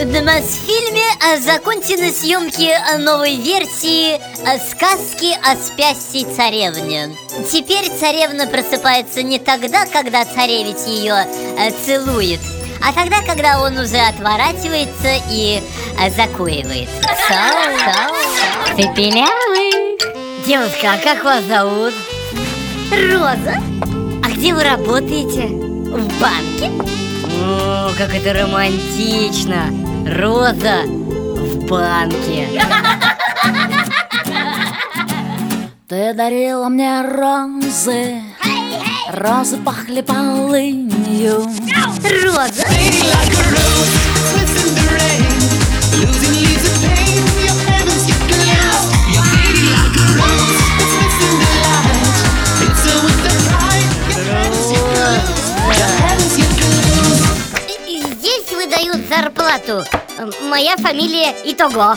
В Мосфильме а, закончены съемки новой версии сказки о спящей царевне. Теперь царевна просыпается не тогда, когда царевич ее целует, а тогда, когда он уже отворачивается и закуривает. Сау, сау, сау. Цепелявый. Девушка, а как вас зовут? Роза. А где вы работаете? В банке. О, как это романтично! Роза в банке. Ты дарила мне розы, розы пахли полынью. Роза. Выдают зарплату. Моя фамилия Итого.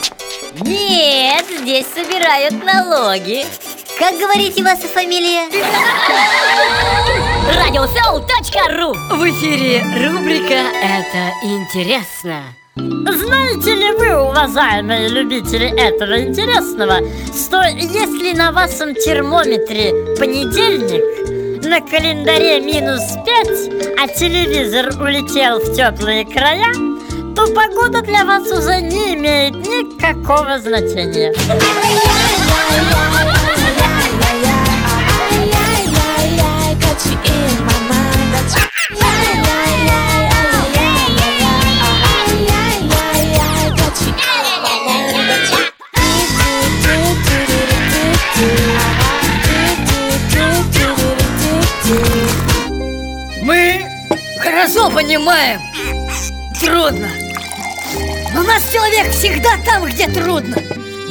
Нет, здесь собирают налоги. Как говорите ваша фамилия? Радиосоу.ру В эфире рубрика «Это интересно». Знаете ли вы, уважаемые любители этого интересного, что если на вашем термометре понедельник, на календаре минус 5, а телевизор улетел в теплые края, то погода для вас уже не имеет никакого значения. Хорошо понимаем. Трудно. Но наш человек всегда там, где трудно.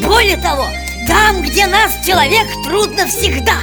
Более того, там, где нас человек, трудно всегда